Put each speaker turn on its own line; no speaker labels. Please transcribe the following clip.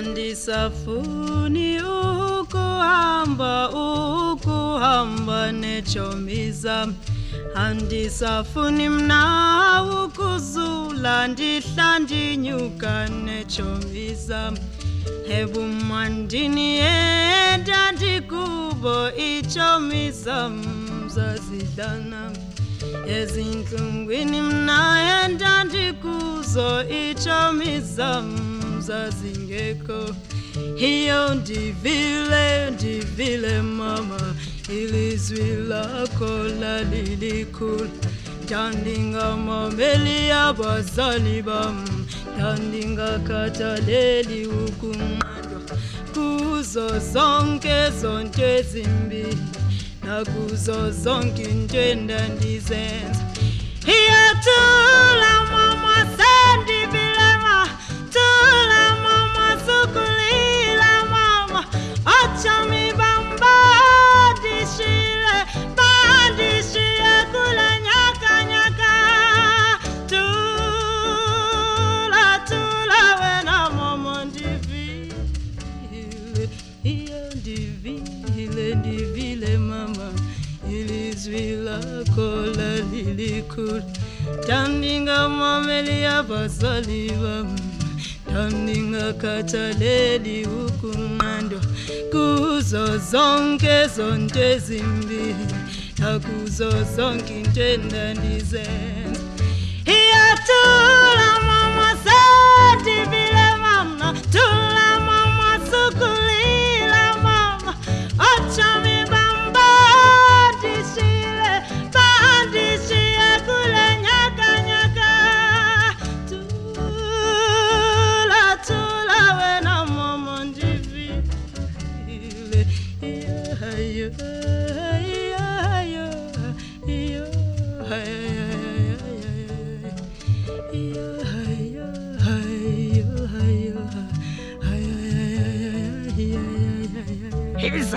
Handisafuni ukuhamba ukuhamba nechomiza. Handisafuni mna ukuzula ndihla ndinyuka nechomiza. Hebu mwandini enda ndikubo ichomiza mzazidlana ezinhlungwini mna enda ndikuzo ichomiza zazingekho. Hiyo ndivile ndivile mama. Ilizwi lakho lalilikhulu ndandingamameli abazali bam. Ndandingakhathaleli ukunqandwa. Kuzo zonke zonto ezimbi nakuzo zonke into endandizenza. Iyatula ilizwi lakho lalilikhulu ndandingamameli abazali bam ndandingakhathaleli ukunqandwa kuzo zonke zonto ezimbi nakuzo zonke into
Here's